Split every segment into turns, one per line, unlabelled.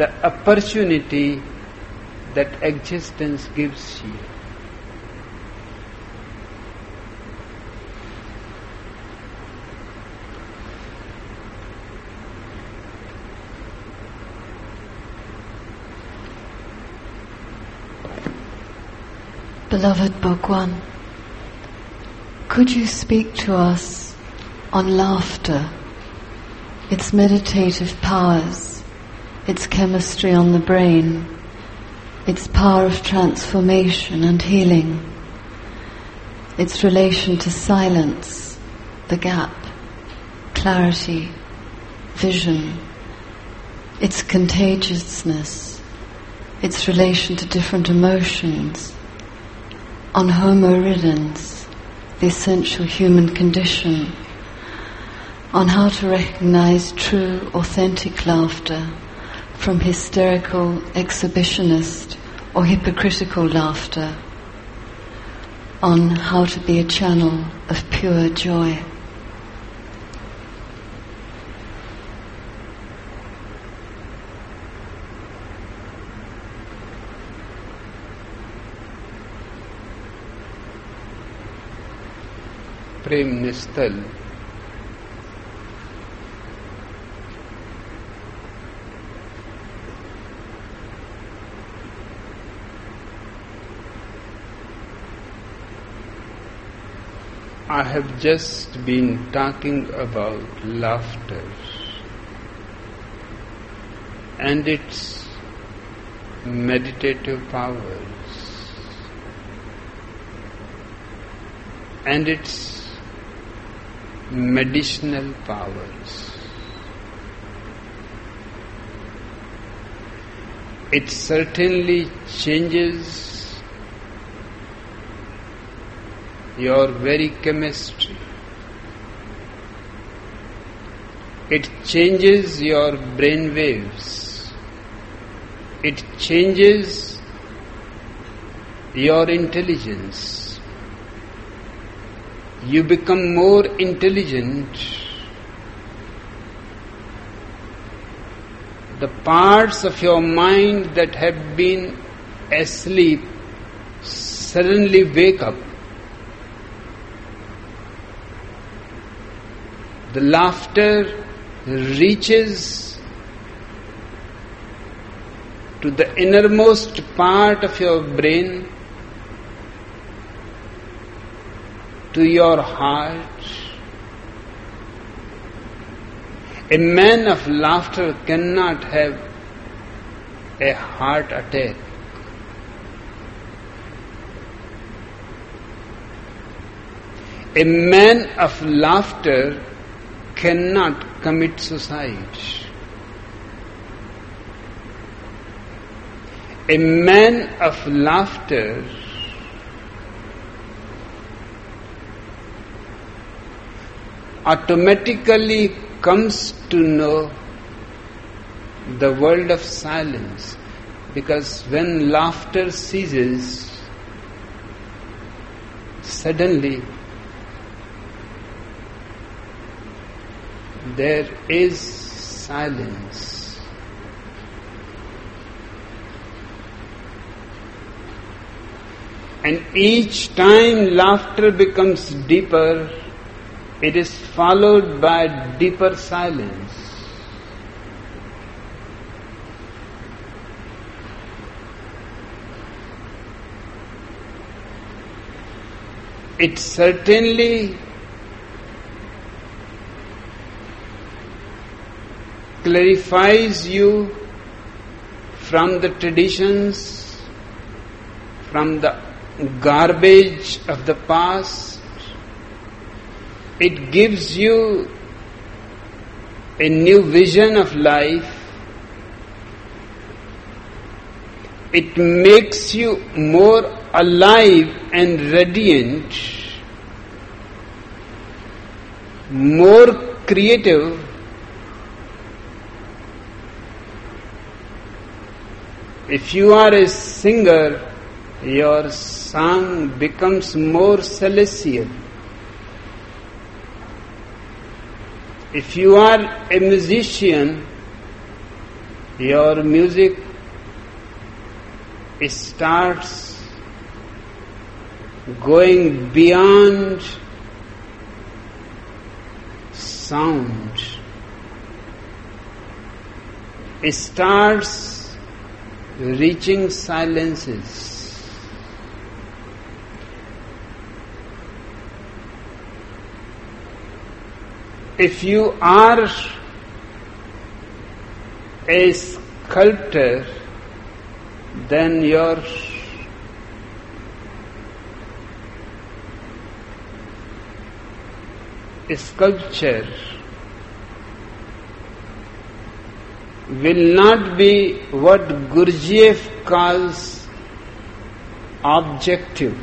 the opportunity that existence gives you.
Beloved Bhagwan, could you speak to us on laughter, its meditative powers, its chemistry on the brain, its power of transformation and healing, its relation to silence, the gap, clarity, vision, its contagiousness, its relation to different emotions, on Homo the essential human condition, on how to recognize true, authentic laughter from hysterical, exhibitionist, or hypocritical laughter, on how to be a channel of pure joy.
Prem निस्तल I have just been talking about laughter and its meditative powers and its medicinal powers. It certainly changes your very chemistry. It changes your brain waves. It changes your intelligence you become more intelligent, the parts of your mind that have been asleep suddenly wake up. The laughter reaches to the innermost part of your brain to your heart. A man of laughter cannot have a heart attack. A man of laughter cannot commit suicide. A man of laughter automatically comes to know the world of silence because when laughter ceases, suddenly there is silence. And each time laughter becomes deeper, it is followed by deeper silence. It certainly clarifies you from the traditions, from the garbage of the past, it gives you a new vision of life. It makes you more alive and radiant, more creative. If you are a singer, your song becomes more celestial. If you are a musician, your music starts going beyond sound It starts reaching silences. If you are a sculptor, then your sculpture will not be what Gurdjieff calls objective.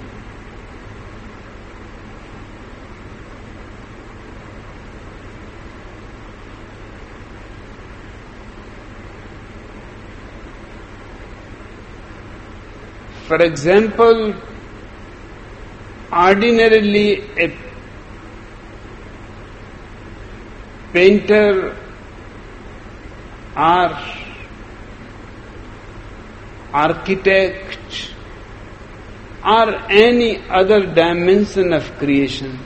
For example, ordinarily a painter or architect or any other dimension of creation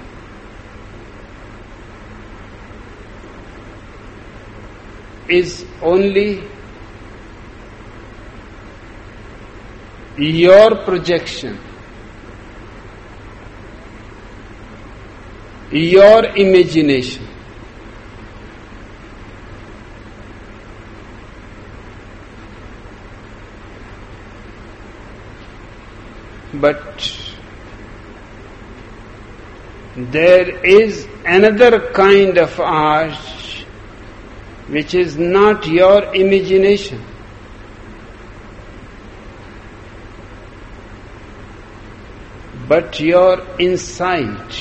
is only your projection, your imagination. But there is another kind of art which is not your imagination. but your insight.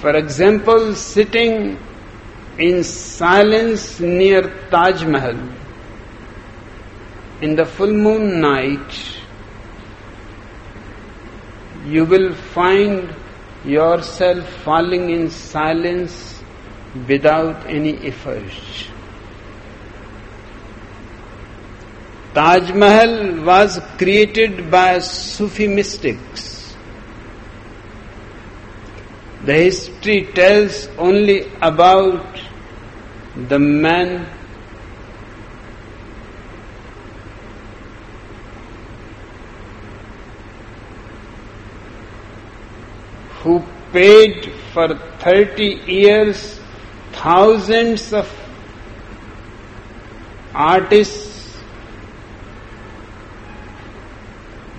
For example, sitting in silence near Taj Mahal in the full moon night, you will find yourself falling in silence without any effort. Taj Mahal was created by Sufi mystics. The history tells only about the man who paid for 30 years thousands of artists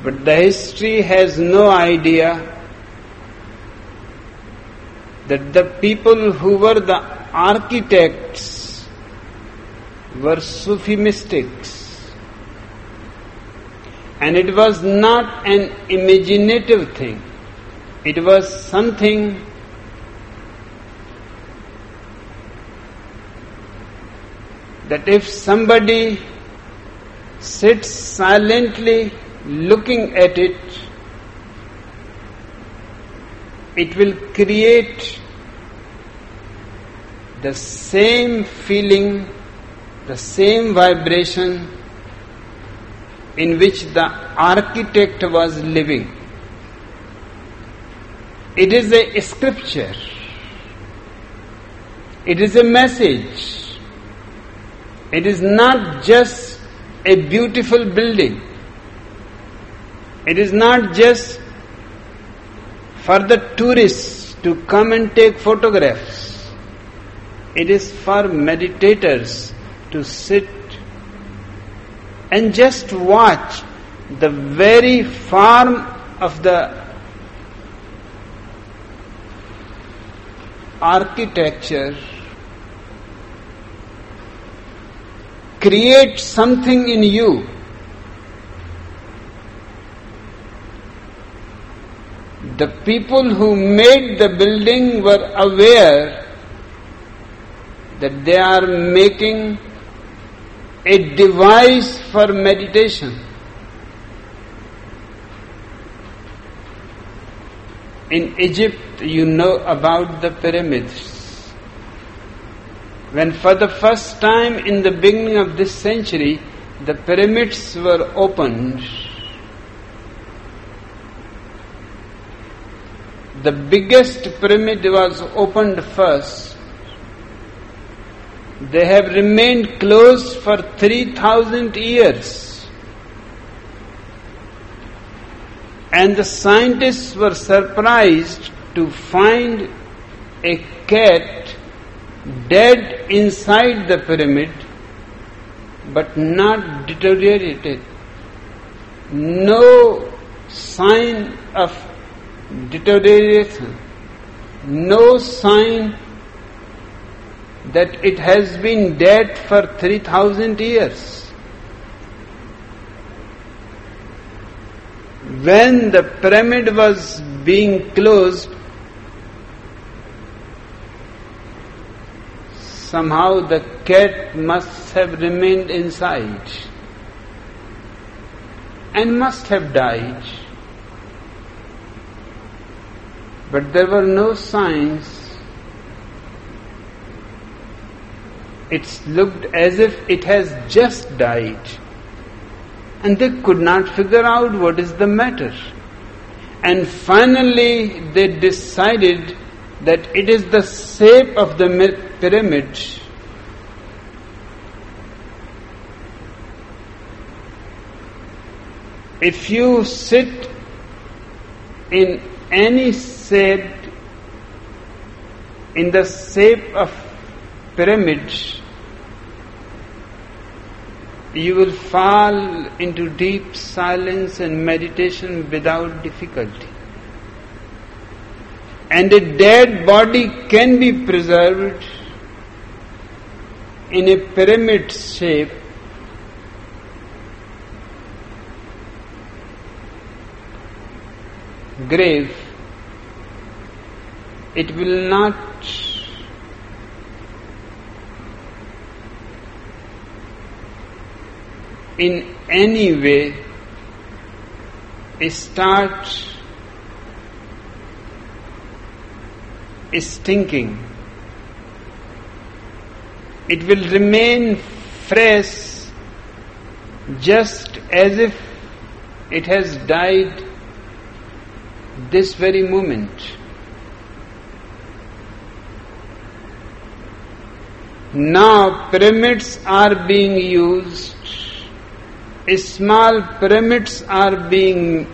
But the history has no idea that the people who were the architects were Sufi mystics. And it was not an imaginative thing, it was something that if somebody sits silently looking at it, it will create the same feeling, the same vibration in which the architect was living. It is a scripture. It is a message. It is not just a beautiful building. It is not just for the tourists to come and take photographs. It is for meditators to sit and just watch the very form of the architecture create something in you the people who made the building were aware that they are making a device for meditation. In Egypt, you know about the pyramids. when for the first time in the beginning of this century the pyramids were opened, the biggest pyramid was opened first. They have remained closed for 3000 years. And the scientists were surprised to find a cat dead inside the pyramid but not deteriorated. No sign of deterioration, no sign that it has been dead for 3000 years. When the pyramid was being closed, somehow the cat must have remained inside and must have died. But there were no signs. It looked as if it has just died. And they could not figure out what is the matter. And finally, they decided that it is the shape of the pyramid. If you sit in any shape in the shape of pyramid you will fall into deep silence and meditation without difficulty. And a dead body can be preserved in a pyramid shape grave it will not in any way start stinking it will remain fresh just as if it has died this very moment. Now pyramids are being used, small pyramids are being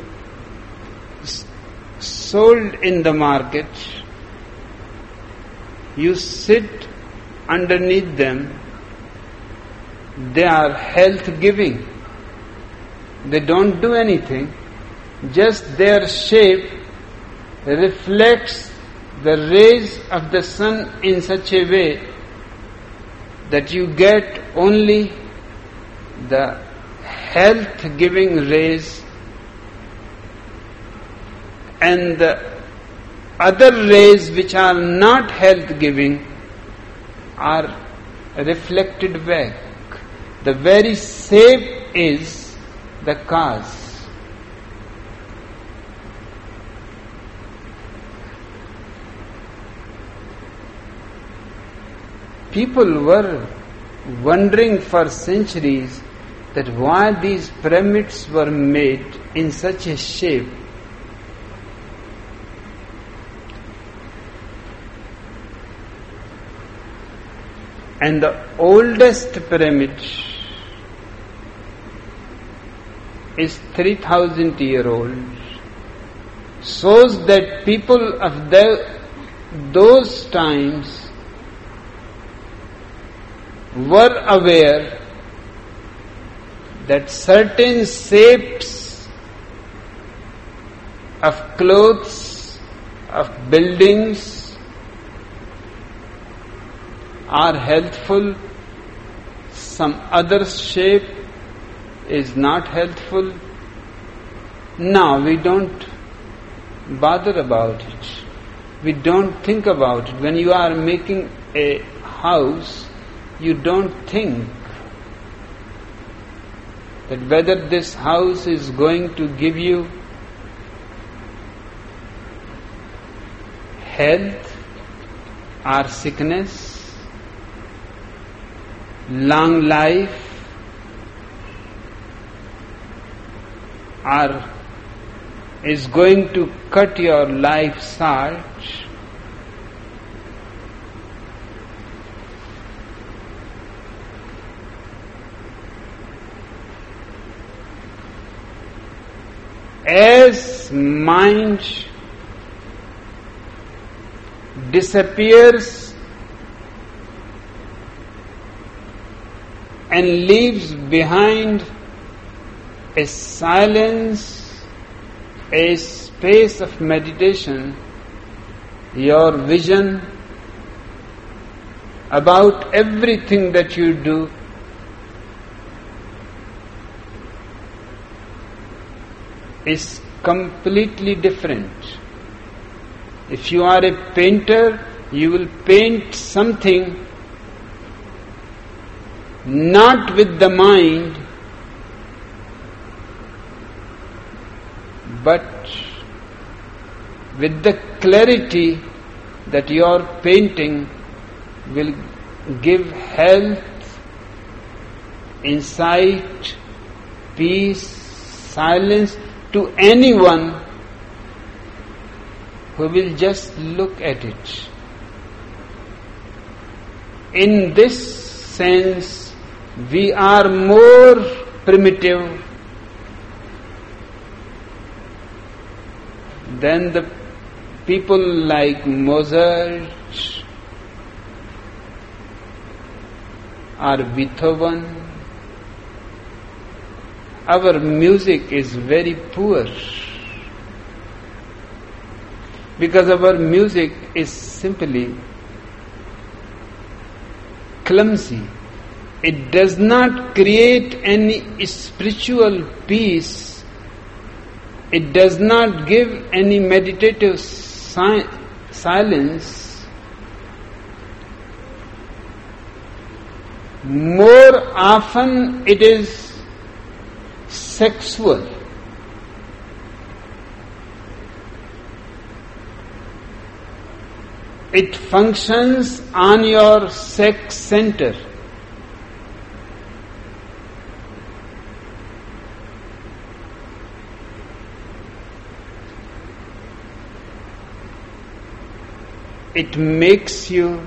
sold in the market. You sit underneath them, they are health giving. They don't do anything, just their shape reflects the rays of the sun in such a way that you get only the health giving rays and the other rays which are not health giving are reflected back. The very shape is the cause. People were wondering for centuries that why these pyramids were made in such a shape And the oldest pyramid is 3000 year old. Shows that people of the, those times were aware that certain shapes of clothes, of buildings, are healthful, some other shape is not healthful. Now we don't bother about it. We don't think about it. When you are making a house, you don't think that whether this house is going to give you health or sickness long life or is going to cut your life short, as mind disappears and leaves behind a silence, a space of meditation, your vision about everything that you do is completely different. If you are a painter, you will paint something not with the mind, but with the clarity that your painting will give health, insight, peace, silence to anyone who will just look at it. In this sense, we are more primitive than the people like Mozart or Beethoven our music is very poor because our music is simply clumsy. It does not create any spiritual peace. It does not give any meditative si- silence. More often it is sexual. It functions on your sex center. It makes you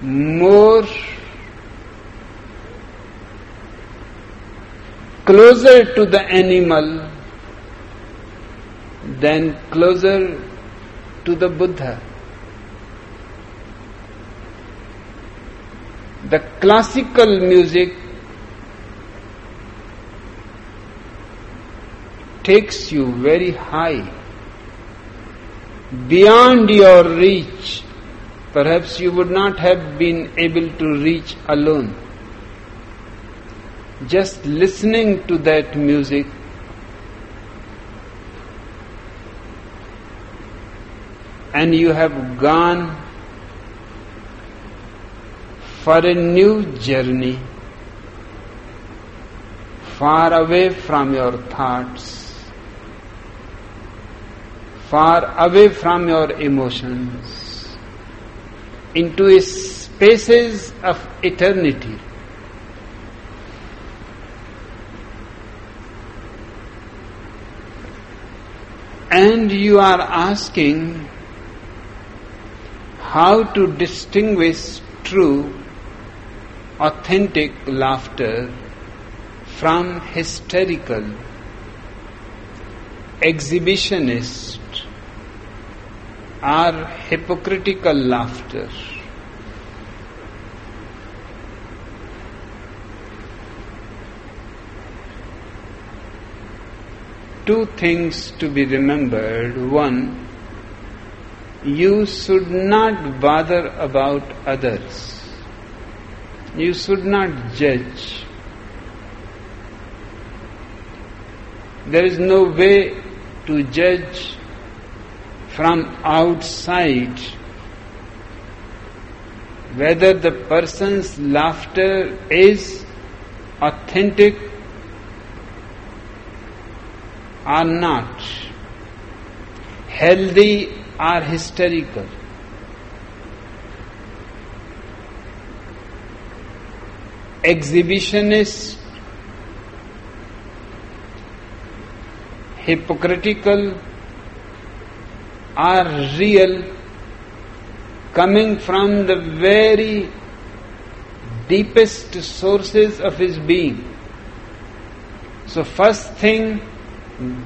more closer to the animal than closer to the Buddha. The classical music takes you very high, beyond your reach. Perhaps you would not have been able to reach alone just listening to that music and you have gone for a new journey far away from your thoughts, far away from your emotions, into spaces of eternity. And you are asking how to distinguish true, authentic laughter from hysterical, exhibitionist, or hypocritical laughter. two things to be remembered. One, you should not bother about others. You should not judge. There is no way to judge from outside, whether the person's laughter is authentic or not, healthy or hysterical. Exhibitionist, hypocritical, or real, coming from the very deepest sources of his being. So, first thing,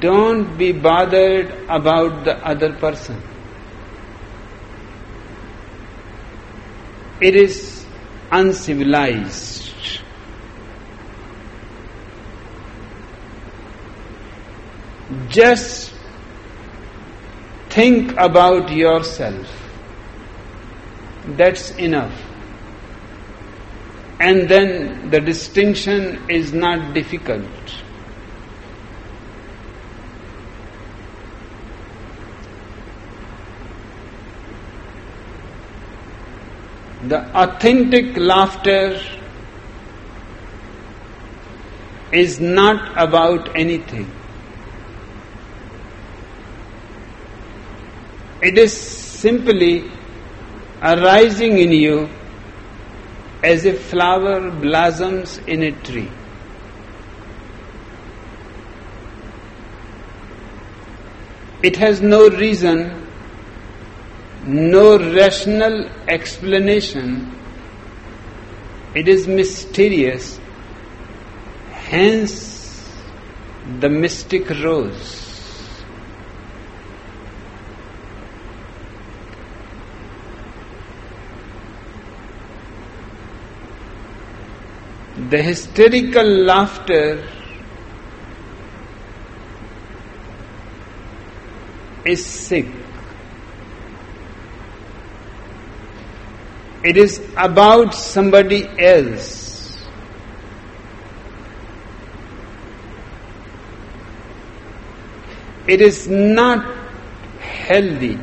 don't be bothered about the other person. It is uncivilized. Just think about yourself. That's enough. And then the distinction is not difficult. The authentic laughter is not about anything. It is simply arising in you as a flower blossoms in a tree. It has no reason no rational explanation. It is mysterious. Hence, the mystic rose. The hysterical laughter is sick. It is about somebody else. It is not healthy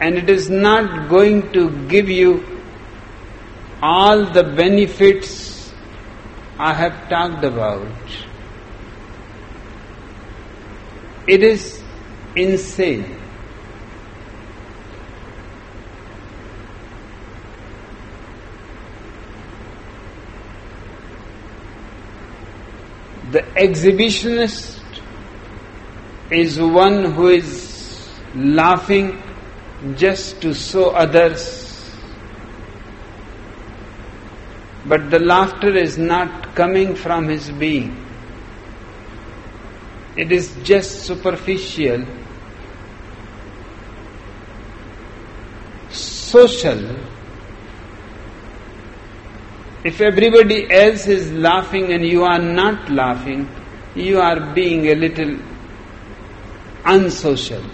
and it is not going to give you all the benefits I have talked about. It is insane. The exhibitionist is one who is laughing just to show others. But the laughter is not coming from his being. It is just superficial, social, if everybody else is laughing and you are not laughing, you are being a little unsocial.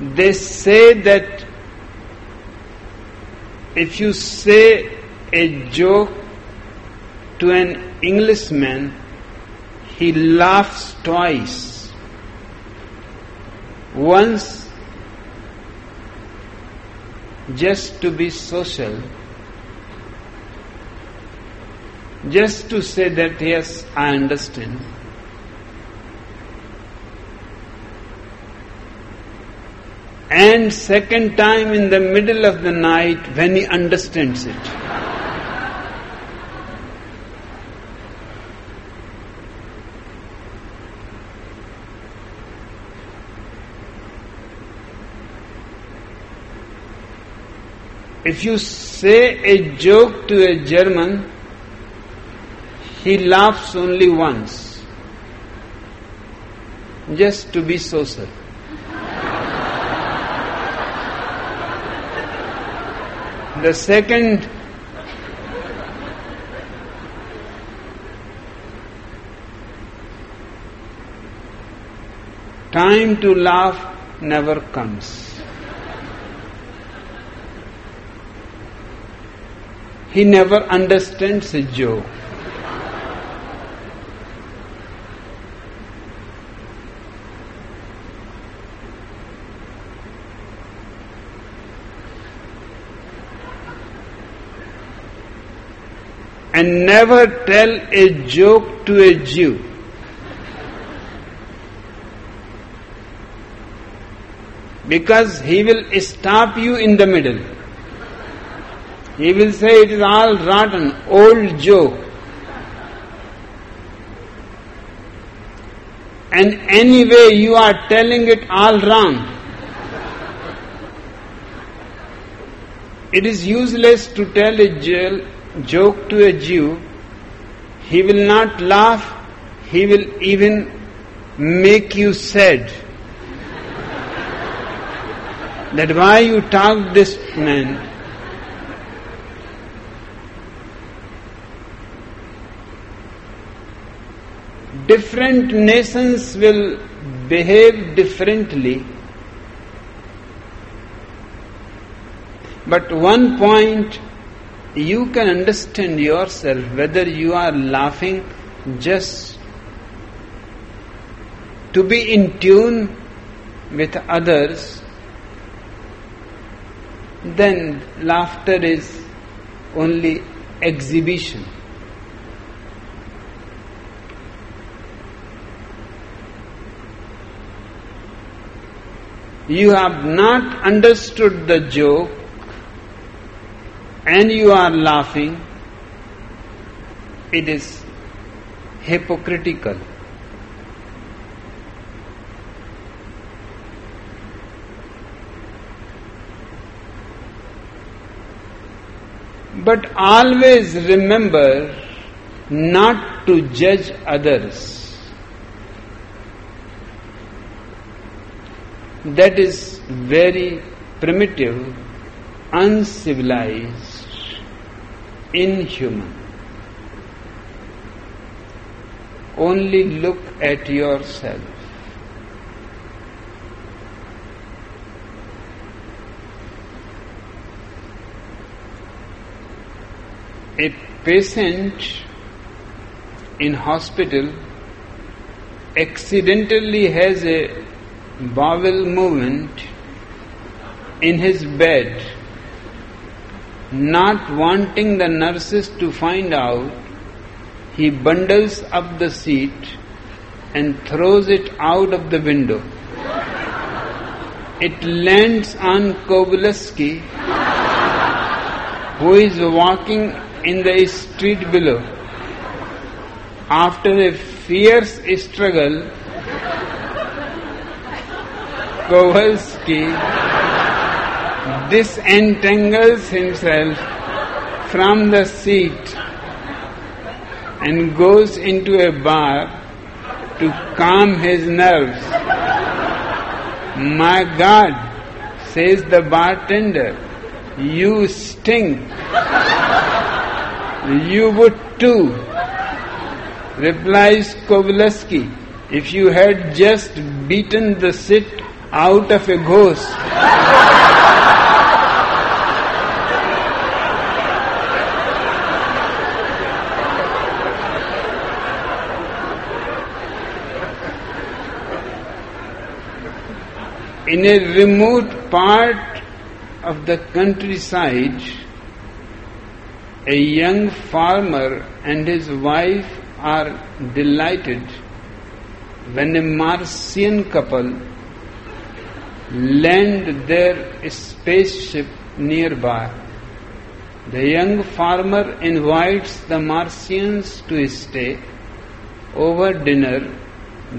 They say that if you say a joke to an Englishman, he laughs twice. Once just to be social, just to say that, yes, I understand. And second time in the middle of the night when he understands it. If you say a joke to a German, he laughs only once, just to be social. The second time to laugh never comes. He never understands a joke. And never tell a joke to a Jew. Because he will stop you in the middle. He will say it is all rotten, old joke. And anyway, you are telling it all wrong. It is useless to tell a joke to a Jew. He will not laugh, he will even make you sad. that why you talk this man. Different nations will behave differently But one point you can understand yourself whether you are laughing just to be in tune with others, then laughter is only exhibition. You have not understood the joke and you are laughing, it is hypocritical. But always remember not to judge others. That is very primitive, uncivilized inhuman. Only look at yourself. A patient in hospital accidentally has a bowel movement in his bed not wanting the nurses to find out, he bundles up the seat and throws it out of the window. It lands on Kowalski, who is walking in the street below. After a fierce struggle, Kowalski disentangles himself from the seat and goes into a bar to calm his nerves. My God, says the bartender, you stink. You would too, replies Kowalski, if you had just beaten the sit out of a ghost. In a remote part of the countryside, a young farmer and his wife are delighted when a Martian couple land their spaceship nearby. The young farmer invites the Martians to stay. Over dinner,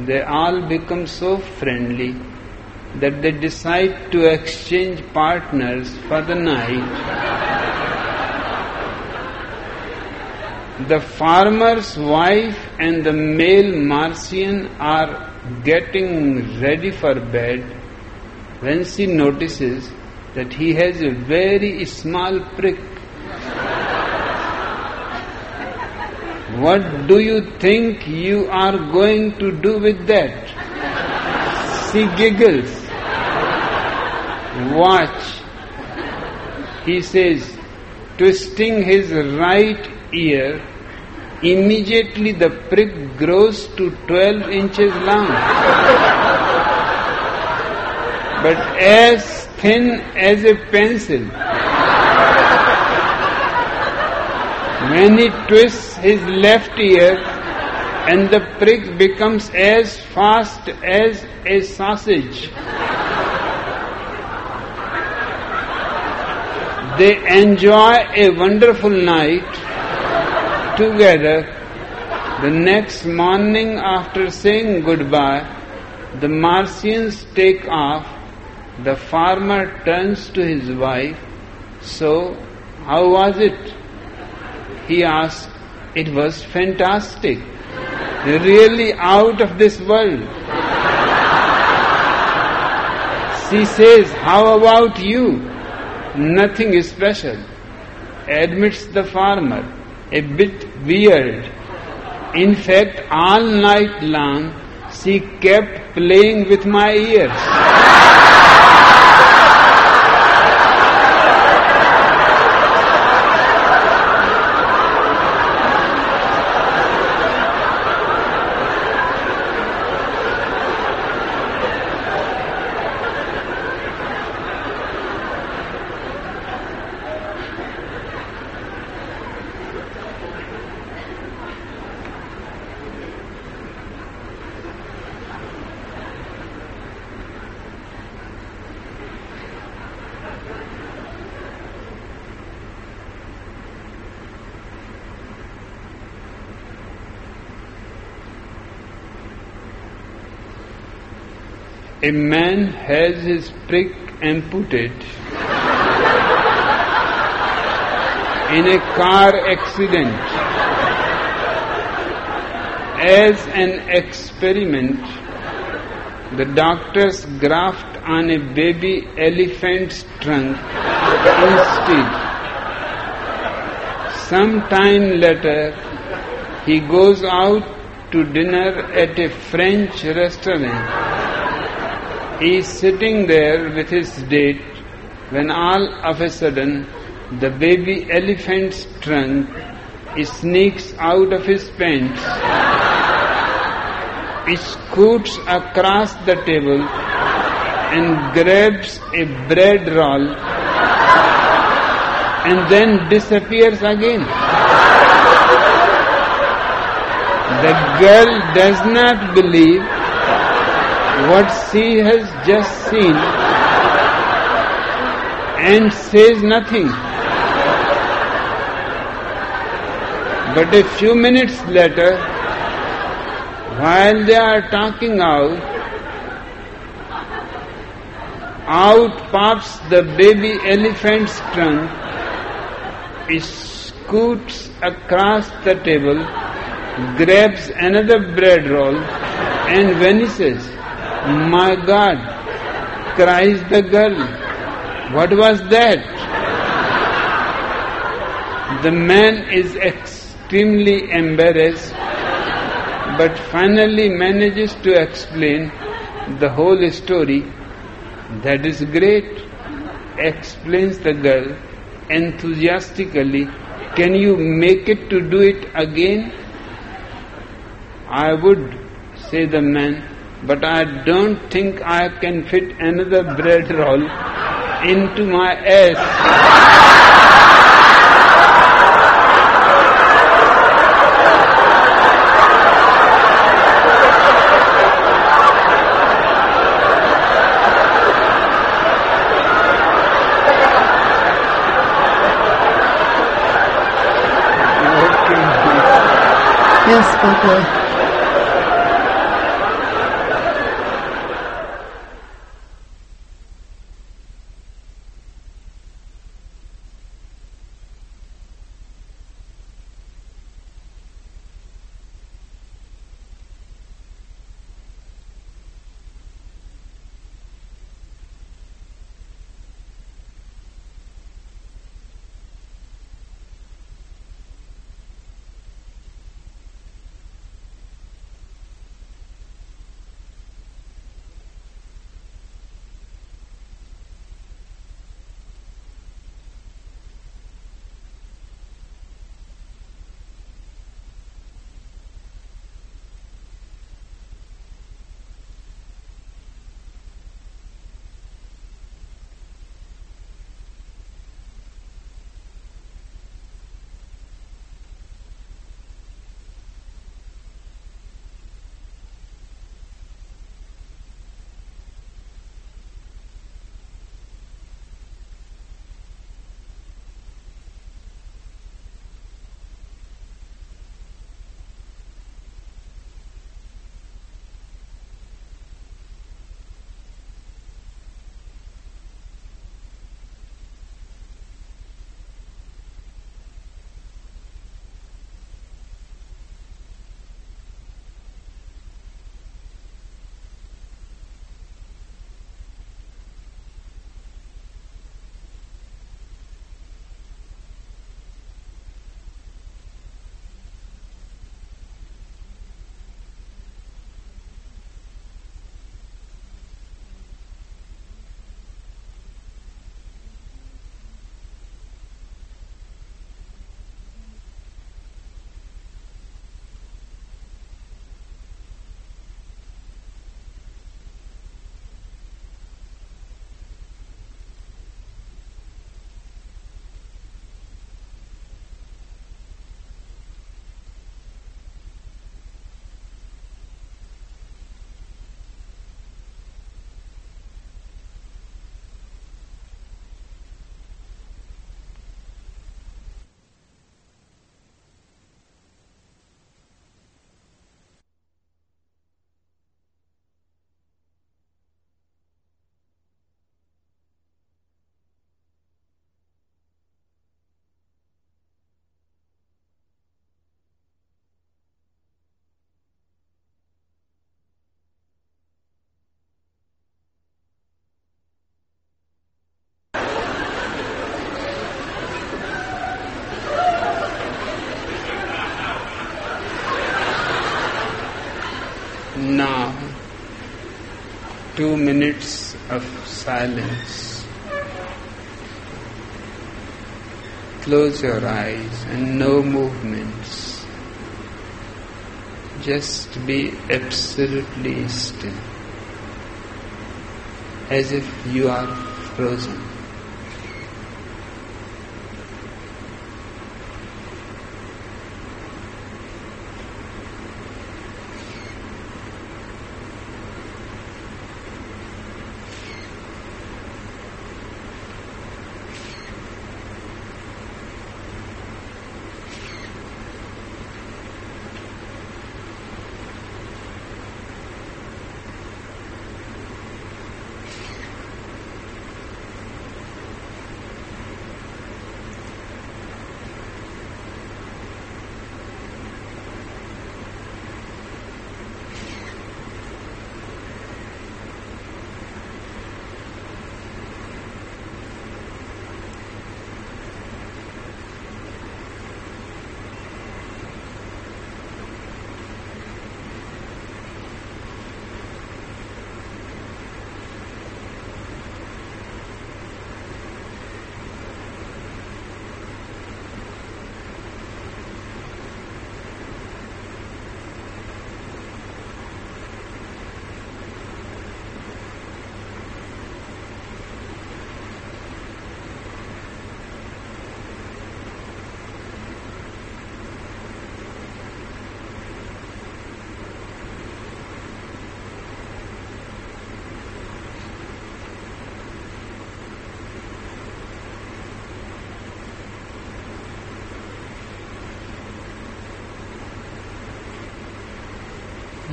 they all become so friendly that they decide to exchange partners for the night. The farmer's wife and the male Martian are getting ready for bed when she notices that he has a very small prick. What do you think you are going to do with that? She giggles. Watch. He says, twisting his right ear, immediately the prick grows to 12 inches long. but as thin as a pencil. When he twists his left ear, and the prick becomes as fast as a sausage. They enjoy a wonderful night together. The next morning, after saying goodbye, the Martians take off. The farmer turns to his wife. So, how was it? He asked. It was fantastic. Really out of this world. She says, How about you? Nothing special, admits the farmer, a bit weird. In fact, all night long she kept playing with my ears. A man has his prick amputated in a car accident. As an experiment, the doctors graft on a baby elephant's trunk instead. Some time later, he goes out to dinner at a French restaurant. Is sitting there with his date when all of a sudden the baby elephant's trunk sneaks out of his pants. Scoots across the table and grabs a bread roll and then disappears again. The girl does not believe what she has just seen and says nothing. But a few minutes later, while they are talking out, out pops the baby elephant's trunk, scoots across the table, grabs another bread roll, and vanishes. My God, cries the girl. What was that? The man is extremely embarrassed, but finally manages to explain the whole story. That is great, explains the girl enthusiastically. Can you make it to do it again? I would, say the man but I don't think I can fit another bread roll into my ass.
Yes, Bhagwan.
Two minutes of silence. Close your eyes and no movements. Just be absolutely still, as if you are frozen.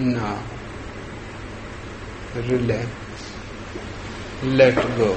Now, relax, let go.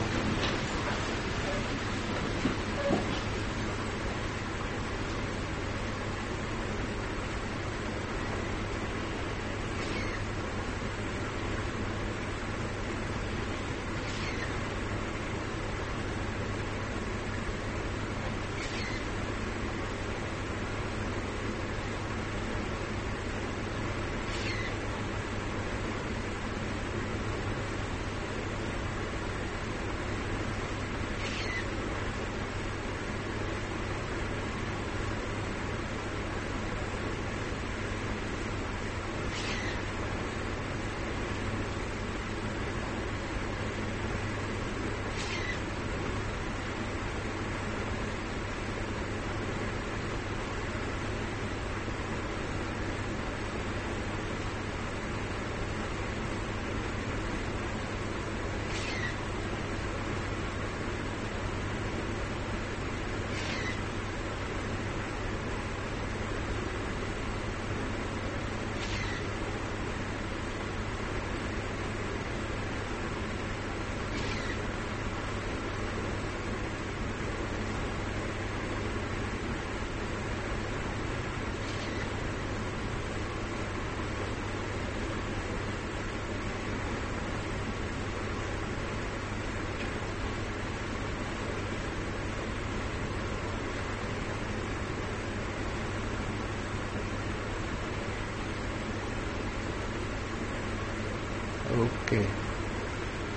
Okay.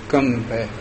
Come back.